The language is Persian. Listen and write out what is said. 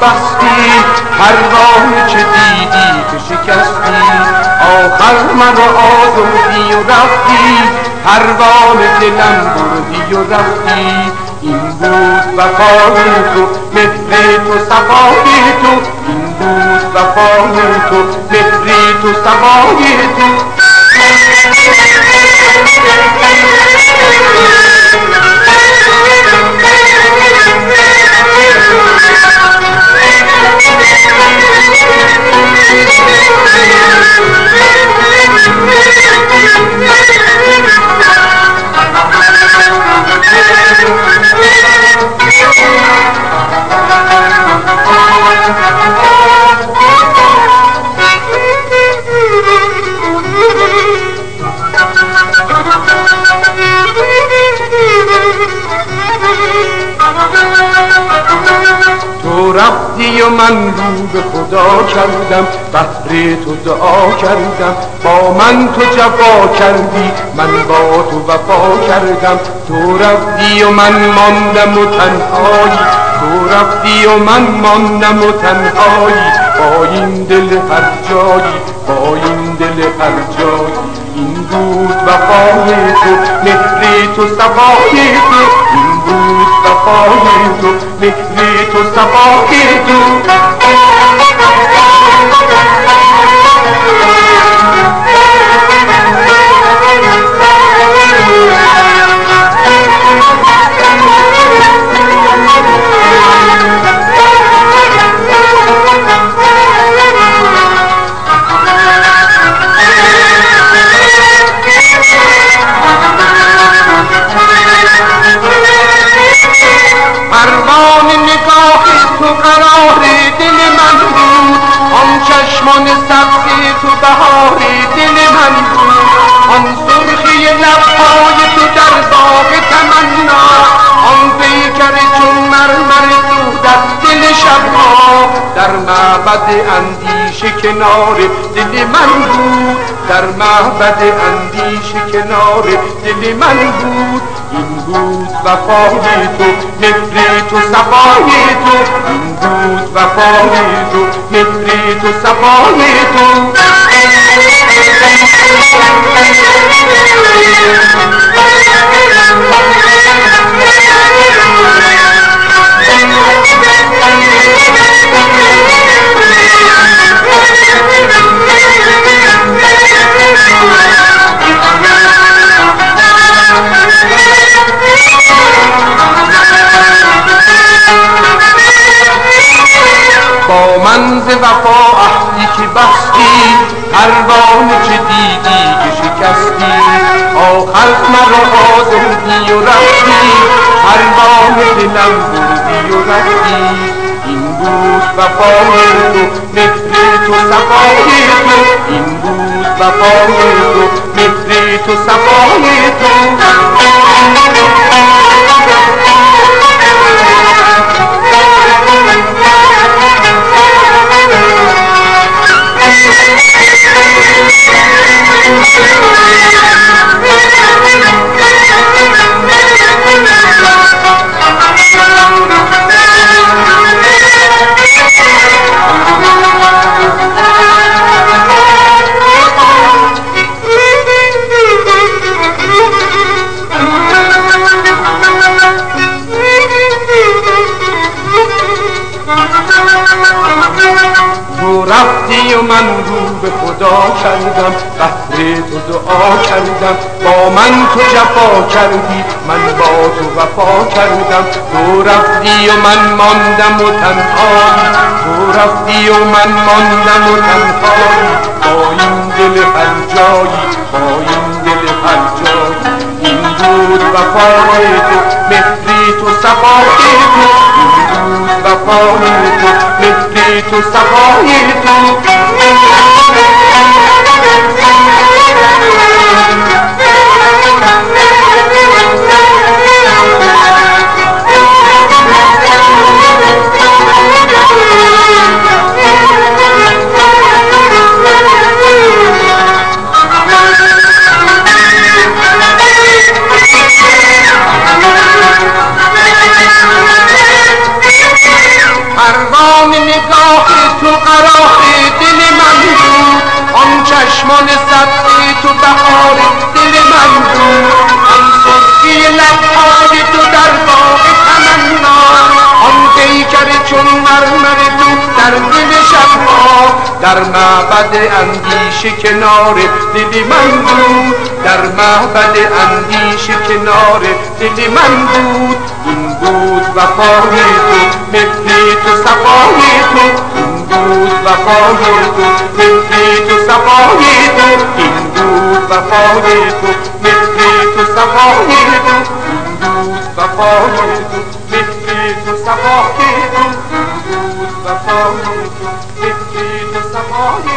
بستی پروانه چه دیدی که شکستی. آخر مرا آزردی و رفتی پروانه دلم بردی و رفتی. این بود وفای تو مهر تو صفای تو. این بود وفای تو مهر تو صفای تو. رفتی و من رو به خدا کردم بهر تو دعا کردم. با من تو جفا کردی من با تو وفا کردم. تو رفتی و من ماندم و تنهایی. تو رفتی و من ماندم و تنهایی. با این دل هر جایی با این دل هر جایی. این بود وفای تو مهر تو صفای تو. تستقيت مثلي تستقيت معبد اندیشه کنار دل من بود. در معبد اندیشه کنار دل من بود. این بود وفای تو مهر تو صفای تو. این بود وفای تو مهر تو صفای تو. با من ز وفا عهدی که بستی پروانه چه دیدی که شکستی آخر مرا آزردی و رفتی پروانه دلم بردی و رفتی. این بود وفای تو مهر تو صفای تو. این بود وفای تو مهر تو صفای تو. من رو به خدا کردم بهر تو دعا کردم. با من تو جفا کردی من با تو وفا کردم. تو رفتی و من ماندم و تنهایی تو رفتی و من ماندم و تنهایی با این دل هر جایی با این دل هر جایی. این بود وفای تو مهری تو صفای تو. این بود وفای تو مهری تو صفای تو در معبد اندیشه کنار دلی من بود. در معبد اندیشه کنار دلی من بود. این بود وفای تو مثل تو صفای تو. این بود وفای تو مثل تو صفای تو. این بود وفای تو مثل تو صفای تو. این بود تو تو بود وفای تو. تو